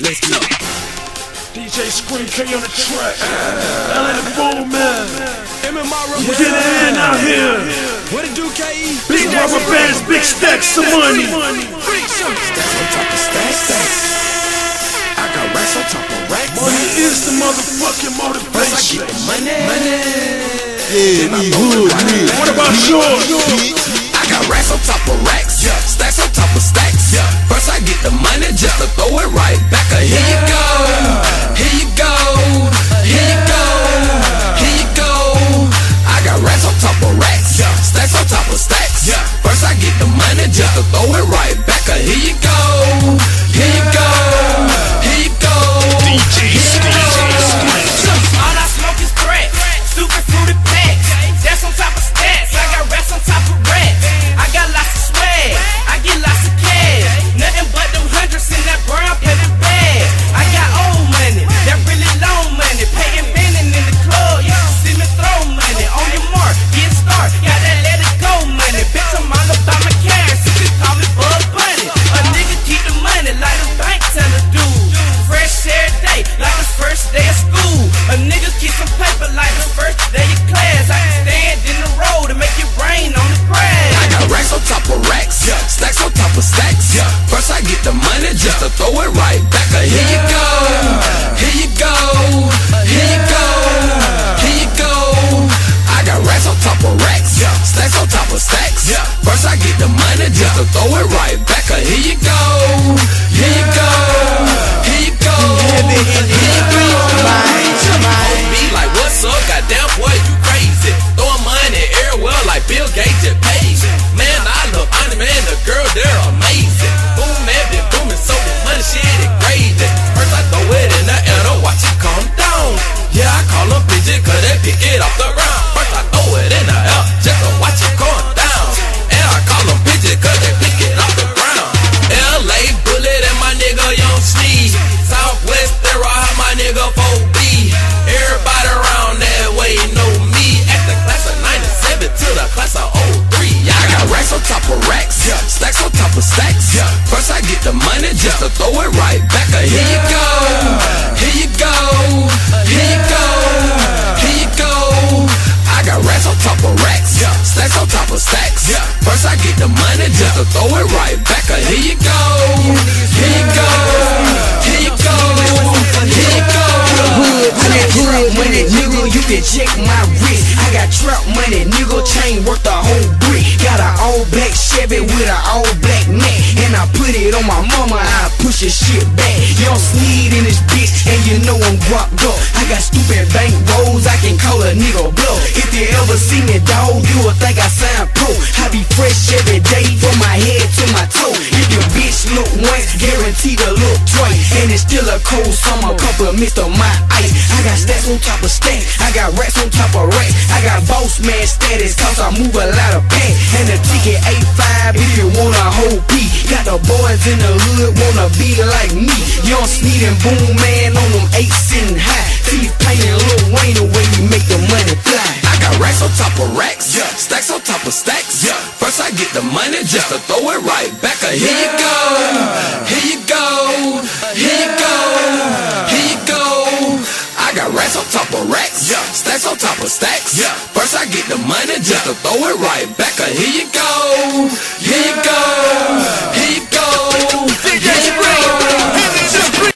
Let's go. DJ Scream K on the track. LA the Boom Man. MMR We get it in out here. What it do, KE? Big rubber bands, big stacks of money. Stacks on top of stacks, stacks. I got racks on top of racks. Money is the motherfucking First I motivation. get the money, money. Yeah, me hood, me. What about yours? I got racks on top of racks, stacks on top of stacks. To throw it right back. Here you go, here you go, here you go, here you go. I got racks on top of racks, stacks on top of stacks. First I get the money just to throw it right back. Here you go, throw it right back. Uh, Here you go, here you go, here you go, here you go. I got racks on top of racks, stacks on top of stacks. First I get the money just to throw it right back. Uh, Here you go, here you go, here you go, here you go. hood, I got trap money, nigga, you can check my wrist. I got trap money, nigga, chain worth the whole brick. Got an all black Chevy with an all black neck. I put it on my mama, I push your shit back. Young Sneed in this bitch, and you know I'm guapped up. I got stupid bank rolls, I can call a nigga blow. If you ever see me, dog, you will think I sound pro. I be fresh every day guaranteed to look twice. And it's still a cold summer, couple Mr. My Ice. I got stacks on top of stacks, I got racks on top of racks. I got boss man status, cause I move a lot of packs. And the ticket 85 if you want a whole P. Got the boys in the hood wanna be like me. Young Sneed and Boom Man on them eight sitting high. Teeth painted Lil Wayne the way you make the money fly. I got racks on top of racks, yeah. stacks on top of stacks. yeah. First I get the money just to throw it right back. Here you go, top of racks, yeah. stacks on top of stacks. Yeah. First I get the money just to throw it right back. Uh, Here you go, here you go,